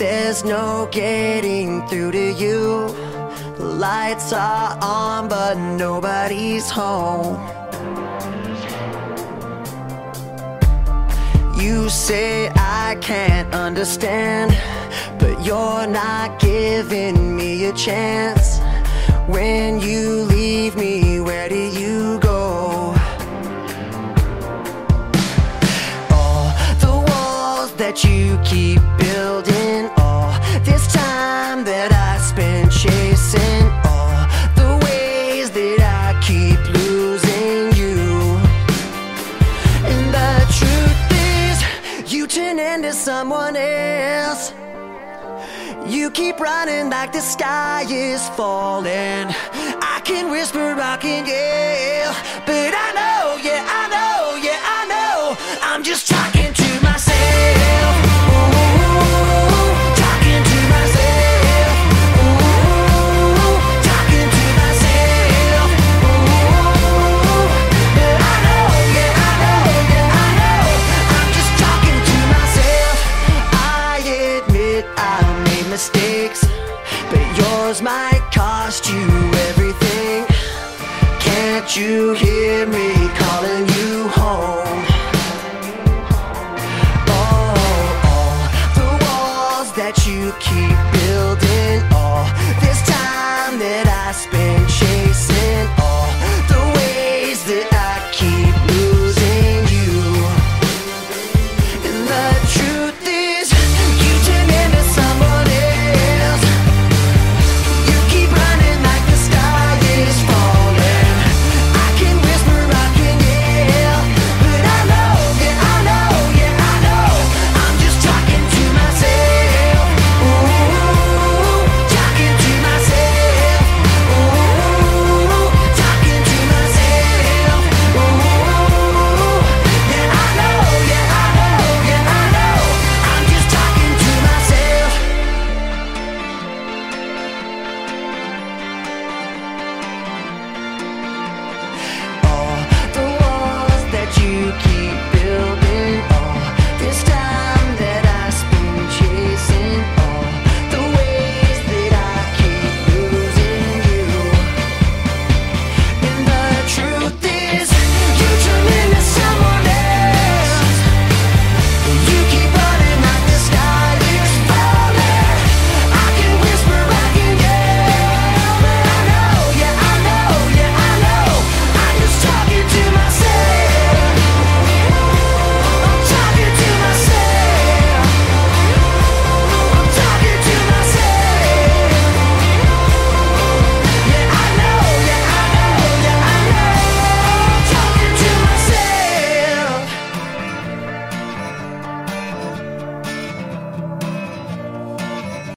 There's no getting through to you. The lights are on, but nobody's home. You say I can't understand, but you're not giving me a chance. When you that you keep building, all this time that I spent chasing, all the ways that I keep losing you. And the truth is, you turn into someone else. You keep running like the sky is falling. I can whisper, I can yell, but I know, yeah, I know, yeah, I know. I'm just talking Might cost you everything. Can't you hear me calling you home? Oh, all the walls that you keep building, all this time that I spend.